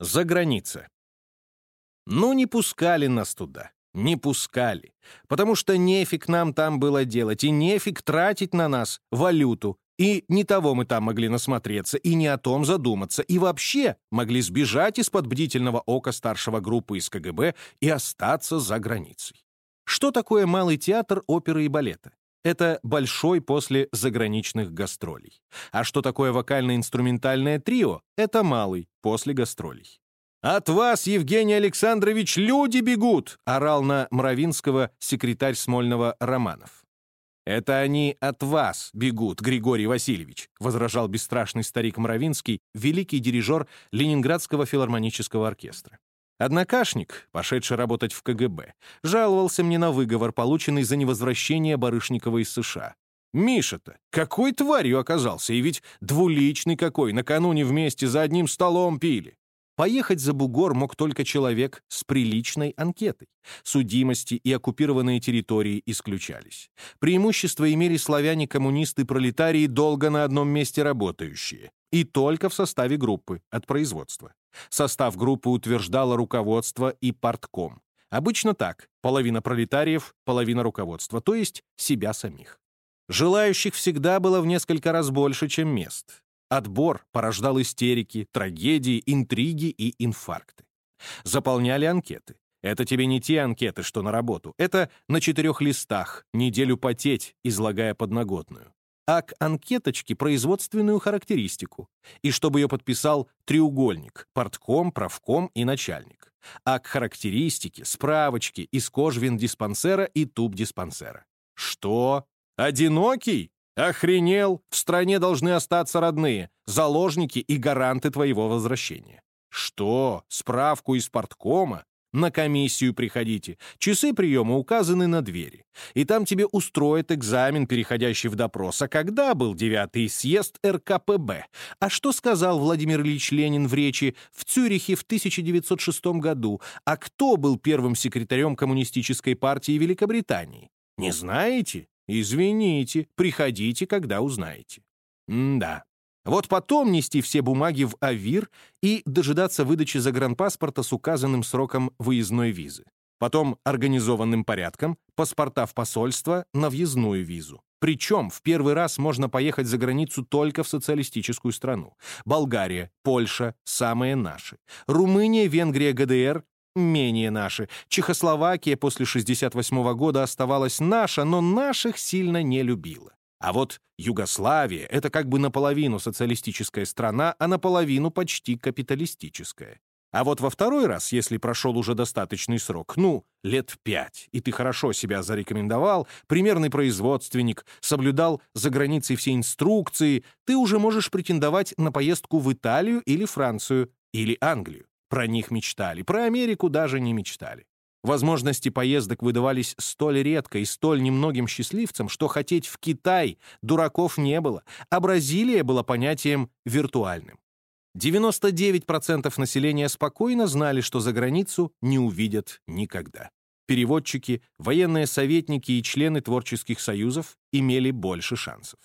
За граница. Ну, не пускали нас туда. Не пускали. Потому что нефиг нам там было делать, и нефиг тратить на нас валюту. И не того мы там могли насмотреться, и не о том задуматься, и вообще могли сбежать из-под бдительного ока старшего группы из КГБ и остаться за границей. Что такое малый театр оперы и балета? Это большой после заграничных гастролей. А что такое вокально-инструментальное трио? Это малый после гастролей. «От вас, Евгений Александрович, люди бегут!» — орал на Мравинского секретарь Смольного Романов. «Это они от вас бегут, Григорий Васильевич», — возражал бесстрашный старик Мравинский, великий дирижер Ленинградского филармонического оркестра. Однокашник, пошедший работать в КГБ, жаловался мне на выговор, полученный за невозвращение Барышникова из США. Миша-то какой тварью оказался, и ведь двуличный какой, накануне вместе за одним столом пили. Поехать за бугор мог только человек с приличной анкетой. Судимости и оккупированные территории исключались. Преимущество имели славяне-коммунисты-пролетарии, долго на одном месте работающие, и только в составе группы от производства. Состав группы утверждало руководство и партком. Обычно так, половина пролетариев, половина руководства, то есть себя самих. Желающих всегда было в несколько раз больше, чем мест. Отбор порождал истерики, трагедии, интриги и инфаркты. Заполняли анкеты. Это тебе не те анкеты, что на работу. Это на четырех листах, неделю потеть, излагая подноготную. А к анкеточке производственную характеристику. И чтобы ее подписал треугольник, портком, правком и начальник. А к характеристике справочки из кожвин диспансера и туб диспансера. Что? Одинокий? Охренел? В стране должны остаться родные, заложники и гаранты твоего возвращения. Что? Справку из порткома? На комиссию приходите. Часы приема указаны на двери. И там тебе устроят экзамен, переходящий в допрос. А когда был девятый съезд РКПБ? А что сказал Владимир Ильич Ленин в речи в Цюрихе в 1906 году? А кто был первым секретарем Коммунистической партии Великобритании? Не знаете? Извините, приходите, когда узнаете. М да. Вот потом нести все бумаги в АВИР и дожидаться выдачи загранпаспорта с указанным сроком выездной визы. Потом организованным порядком паспорта в посольство на въездную визу. Причем в первый раз можно поехать за границу только в социалистическую страну. Болгария, Польша — самые наши. Румыния, Венгрия, ГДР менее наши. Чехословакия после 68 года оставалась наша, но наших сильно не любила. А вот Югославия — это как бы наполовину социалистическая страна, а наполовину почти капиталистическая. А вот во второй раз, если прошел уже достаточный срок, ну, лет пять, и ты хорошо себя зарекомендовал, примерный производственник, соблюдал за границей все инструкции, ты уже можешь претендовать на поездку в Италию или Францию, или Англию. Про них мечтали, про Америку даже не мечтали. Возможности поездок выдавались столь редко и столь немногим счастливцам, что хотеть в Китай дураков не было, а Бразилия была понятием виртуальным. 99% населения спокойно знали, что за границу не увидят никогда. Переводчики, военные советники и члены творческих союзов имели больше шансов.